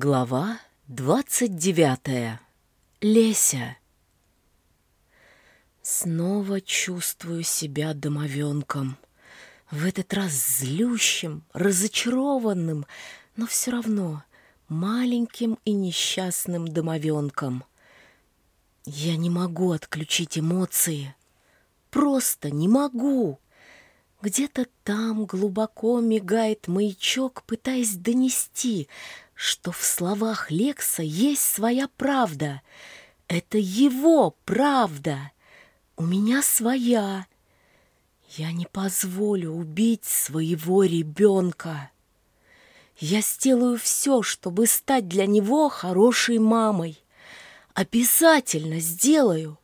Глава двадцать девятая. Леся. Снова чувствую себя домовенком. В этот раз злющим, разочарованным, но все равно маленьким и несчастным домовенком. Я не могу отключить эмоции. Просто не могу. Где-то там глубоко мигает маячок, пытаясь донести — что в словах Лекса есть своя правда. Это его правда. У меня своя. Я не позволю убить своего ребенка. Я сделаю все, чтобы стать для него хорошей мамой. Обязательно сделаю.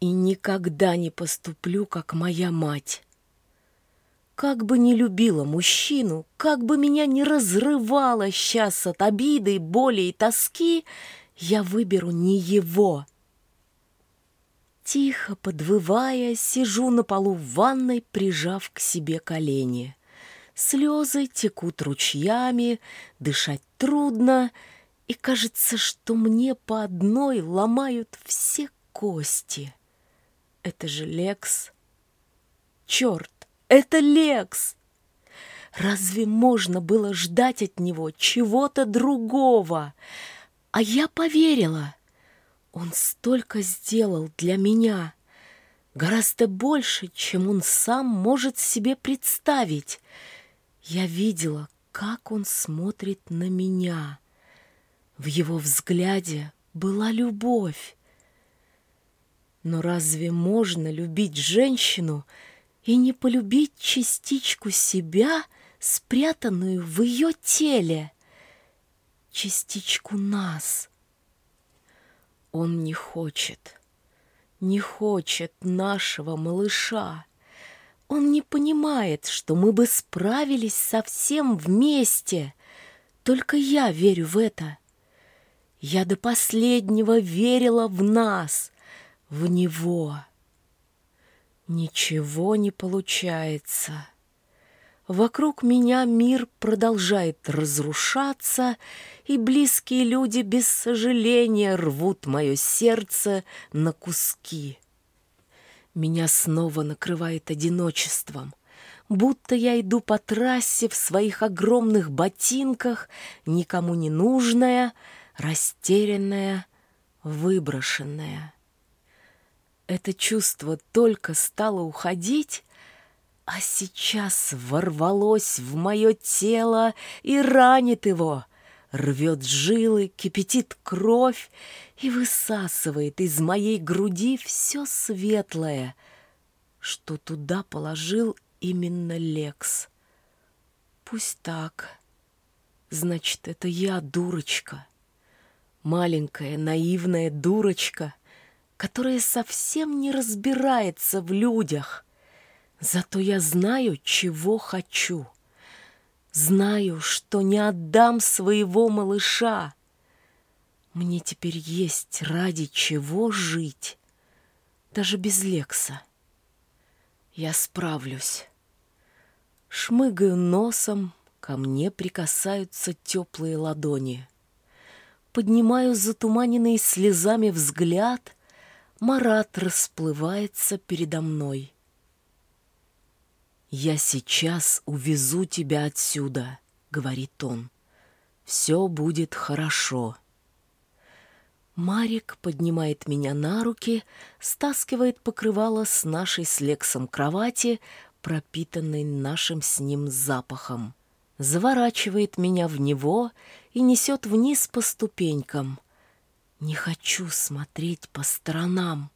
И никогда не поступлю, как моя мать. Как бы не любила мужчину, как бы меня не разрывало сейчас от обиды, боли и тоски, я выберу не его. Тихо подвывая, сижу на полу в ванной, прижав к себе колени. Слезы текут ручьями, дышать трудно, и кажется, что мне по одной ломают все кости. Это же Лекс. Черт, это Лекс! Разве можно было ждать от него чего-то другого? А я поверила. Он столько сделал для меня. Гораздо больше, чем он сам может себе представить. Я видела, как он смотрит на меня. В его взгляде была любовь. Но разве можно любить женщину, и не полюбить частичку себя, спрятанную в ее теле, частичку нас. Он не хочет, не хочет нашего малыша. Он не понимает, что мы бы справились совсем вместе. Только я верю в это. Я до последнего верила в нас, в него. Ничего не получается. Вокруг меня мир продолжает разрушаться, и близкие люди без сожаления рвут мое сердце на куски. Меня снова накрывает одиночеством, будто я иду по трассе в своих огромных ботинках, никому не нужная, растерянная, выброшенная. Это чувство только стало уходить, а сейчас ворвалось в мое тело и ранит его, рвет жилы, кипятит кровь и высасывает из моей груди все светлое, что туда положил именно Лекс. Пусть так. Значит, это я дурочка. Маленькая наивная дурочка — которая совсем не разбирается в людях. Зато я знаю, чего хочу. Знаю, что не отдам своего малыша. Мне теперь есть ради чего жить, даже без Лекса. Я справлюсь. Шмыгаю носом, ко мне прикасаются теплые ладони. Поднимаю затуманенный слезами взгляд — Марат расплывается передо мной. «Я сейчас увезу тебя отсюда», — говорит он. «Все будет хорошо». Марик поднимает меня на руки, стаскивает покрывало с нашей с Лексом кровати, пропитанной нашим с ним запахом, заворачивает меня в него и несет вниз по ступенькам. Не хочу смотреть по сторонам.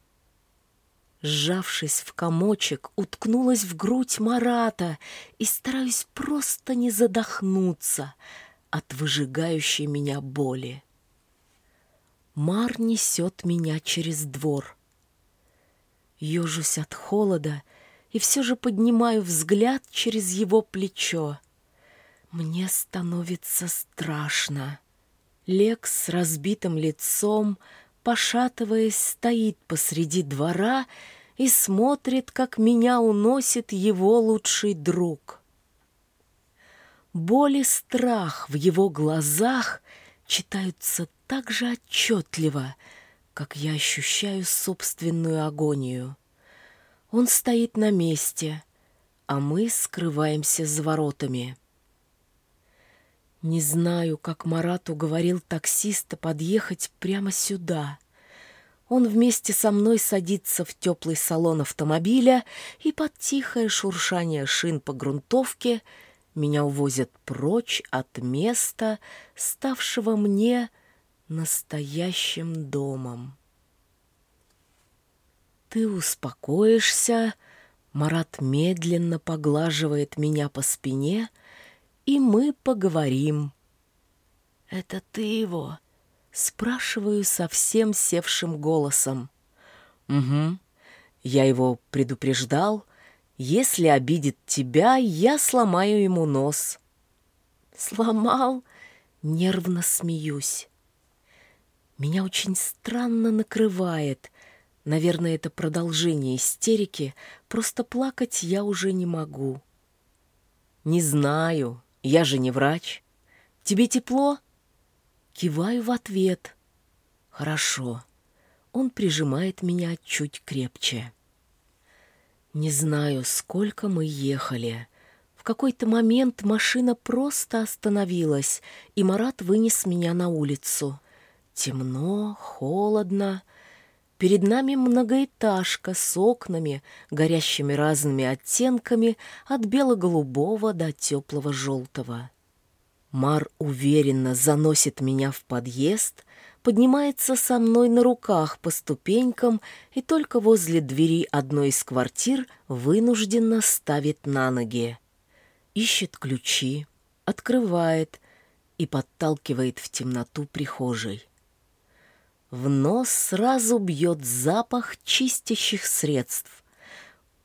Сжавшись в комочек, уткнулась в грудь Марата и стараюсь просто не задохнуться от выжигающей меня боли. Мар несет меня через двор. Ежусь от холода и все же поднимаю взгляд через его плечо. Мне становится страшно. Лекс с разбитым лицом, пошатываясь, стоит посреди двора и смотрит, как меня уносит его лучший друг. Боль и страх в его глазах читаются так же отчетливо, как я ощущаю собственную агонию. Он стоит на месте, а мы скрываемся за воротами. Не знаю, как Марат уговорил таксиста подъехать прямо сюда. Он вместе со мной садится в теплый салон автомобиля, и под тихое шуршание шин по грунтовке меня увозят прочь от места, ставшего мне настоящим домом. Ты успокоишься, Марат медленно поглаживает меня по спине — и мы поговорим. «Это ты его?» — спрашиваю совсем севшим голосом. «Угу. Я его предупреждал. Если обидит тебя, я сломаю ему нос». «Сломал?» — нервно смеюсь. Меня очень странно накрывает. Наверное, это продолжение истерики. Просто плакать я уже не могу. «Не знаю», я же не врач. Тебе тепло? Киваю в ответ. Хорошо. Он прижимает меня чуть крепче. Не знаю, сколько мы ехали. В какой-то момент машина просто остановилась, и Марат вынес меня на улицу. Темно, холодно. Перед нами многоэтажка с окнами, горящими разными оттенками от бело-голубого до теплого желтого. Мар уверенно заносит меня в подъезд, поднимается со мной на руках по ступенькам и только возле двери одной из квартир вынужденно ставит на ноги. Ищет ключи, открывает и подталкивает в темноту прихожей. В нос сразу бьет запах чистящих средств.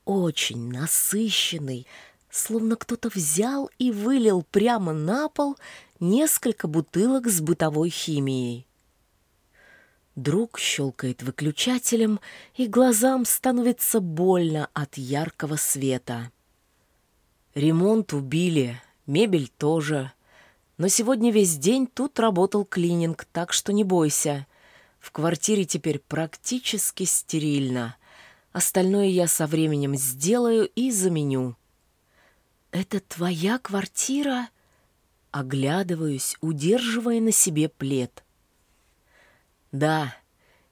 Очень насыщенный, словно кто-то взял и вылил прямо на пол несколько бутылок с бытовой химией. Друг щелкает выключателем, и глазам становится больно от яркого света. Ремонт убили, мебель тоже. Но сегодня весь день тут работал клининг, так что не бойся. В квартире теперь практически стерильно. Остальное я со временем сделаю и заменю. «Это твоя квартира?» Оглядываюсь, удерживая на себе плед. «Да,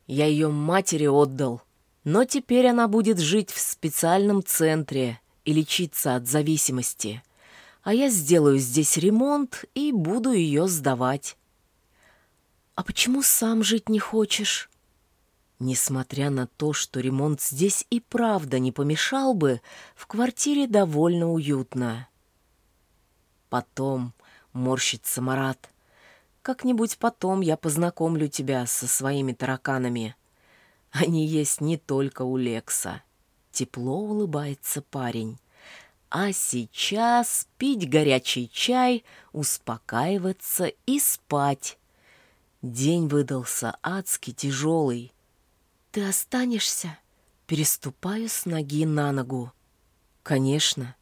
я ее матери отдал, но теперь она будет жить в специальном центре и лечиться от зависимости, а я сделаю здесь ремонт и буду ее сдавать». «А почему сам жить не хочешь?» Несмотря на то, что ремонт здесь и правда не помешал бы, в квартире довольно уютно. Потом морщится Марат. Как-нибудь потом я познакомлю тебя со своими тараканами. Они есть не только у Лекса. Тепло улыбается парень. А сейчас пить горячий чай, успокаиваться и спать. День выдался адски тяжелый. «Ты останешься?» Переступаю с ноги на ногу. «Конечно.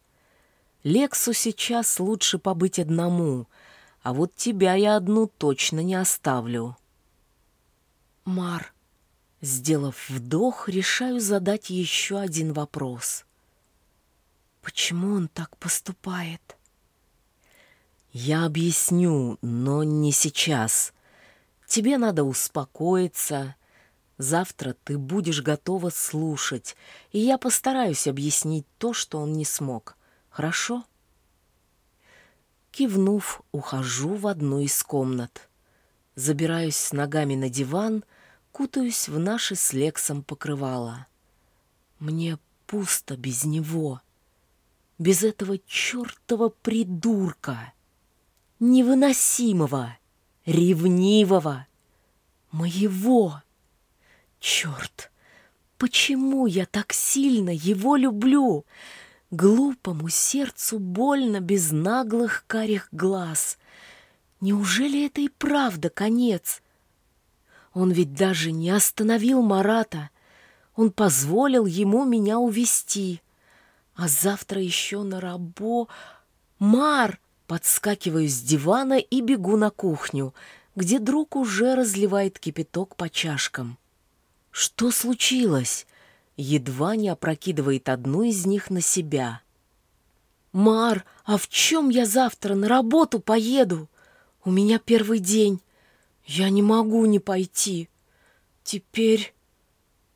Лексу сейчас лучше побыть одному, а вот тебя я одну точно не оставлю». «Мар», сделав вдох, решаю задать еще один вопрос. «Почему он так поступает?» «Я объясню, но не сейчас», Тебе надо успокоиться. Завтра ты будешь готова слушать, и я постараюсь объяснить то, что он не смог. Хорошо?» Кивнув, ухожу в одну из комнат. Забираюсь с ногами на диван, кутаюсь в наши с Лексом покрывало. Мне пусто без него, без этого чертова придурка, невыносимого ревнивого, моего. Черт, почему я так сильно его люблю? Глупому сердцу больно без наглых карих глаз. Неужели это и правда конец? Он ведь даже не остановил Марата. Он позволил ему меня увести. А завтра еще на рабо... Мар, Подскакиваю с дивана и бегу на кухню, где друг уже разливает кипяток по чашкам. Что случилось? Едва не опрокидывает одну из них на себя. «Мар, а в чем я завтра на работу поеду? У меня первый день. Я не могу не пойти. Теперь...»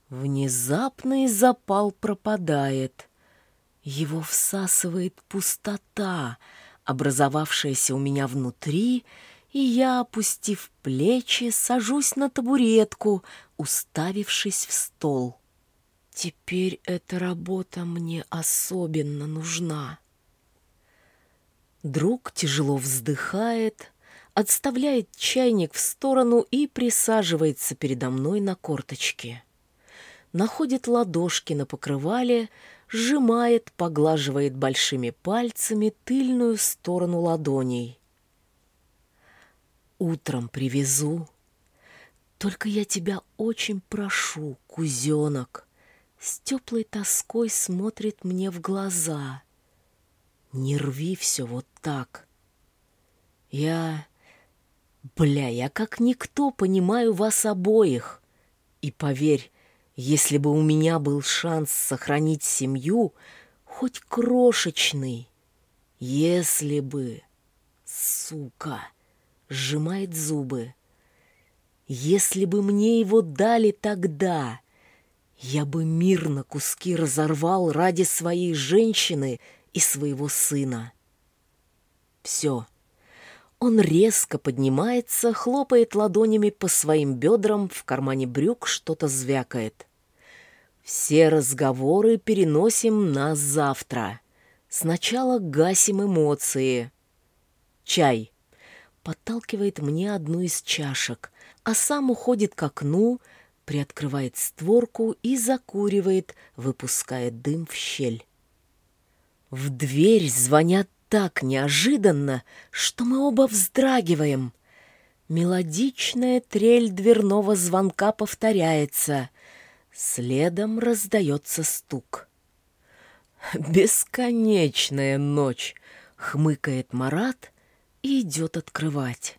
Внезапный запал пропадает. Его всасывает пустота, образовавшаяся у меня внутри, и я, опустив плечи, сажусь на табуретку, уставившись в стол. Теперь эта работа мне особенно нужна. Друг тяжело вздыхает, отставляет чайник в сторону и присаживается передо мной на корточке. Находит ладошки на покрывале, сжимает, поглаживает большими пальцами тыльную сторону ладоней. Утром привезу. Только я тебя очень прошу, кузенок. С теплой тоской смотрит мне в глаза. Не рви все вот так. Я... Бля, я как никто понимаю вас обоих. И поверь, если бы у меня был шанс сохранить семью, хоть крошечный, если бы... Сука! Сжимает зубы. Если бы мне его дали тогда, я бы мир на куски разорвал ради своей женщины и своего сына. Все. Он резко поднимается, хлопает ладонями по своим бедрам, в кармане брюк что-то звякает. Все разговоры переносим на завтра. Сначала гасим эмоции. Чай. Подталкивает мне одну из чашек, а сам уходит к окну, приоткрывает створку и закуривает, выпуская дым в щель. В дверь звонят так неожиданно, что мы оба вздрагиваем. Мелодичная трель дверного звонка повторяется. Следом раздается стук. «Бесконечная ночь!» — хмыкает Марат и идет открывать.